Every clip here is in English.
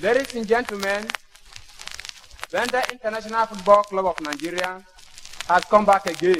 Ladies and gentlemen, Bender International Football Club of Nigeria has come back again.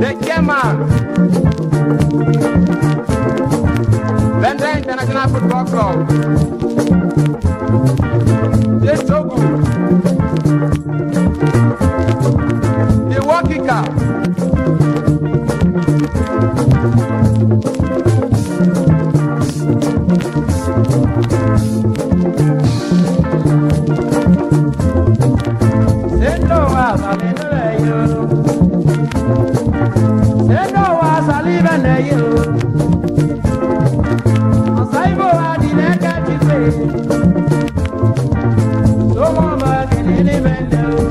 The chairman, International Football Club, baby, no.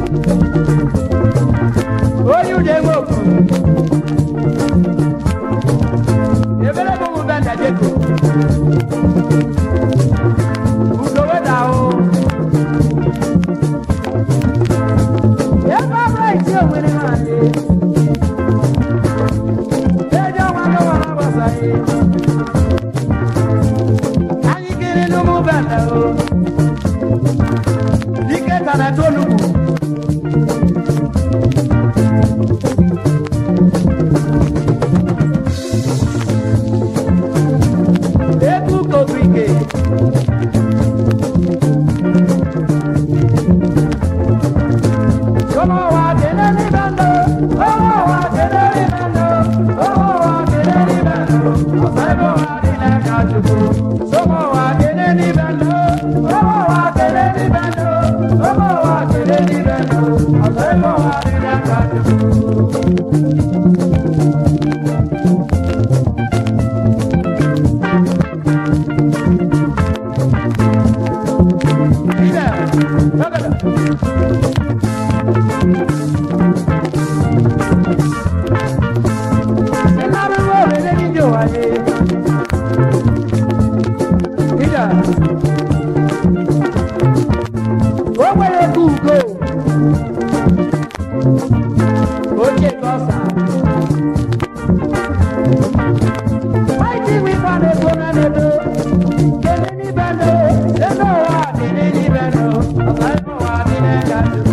Thank you.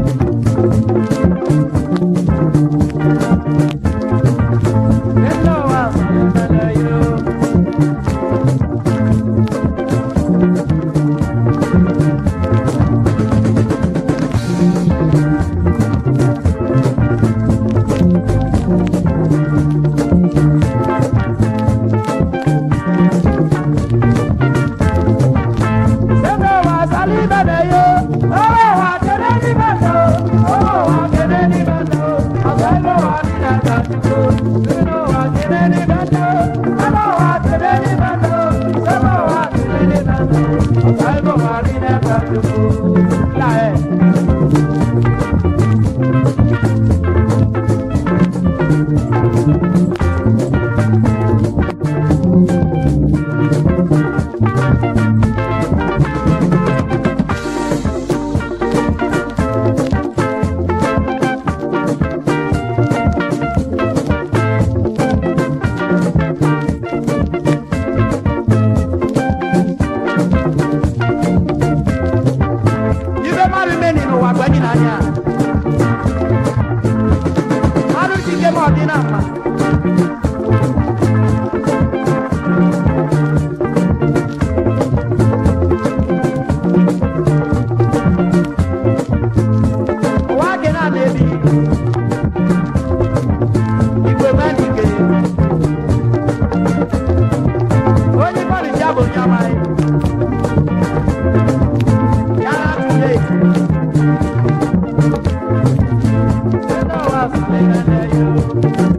Saligandeya.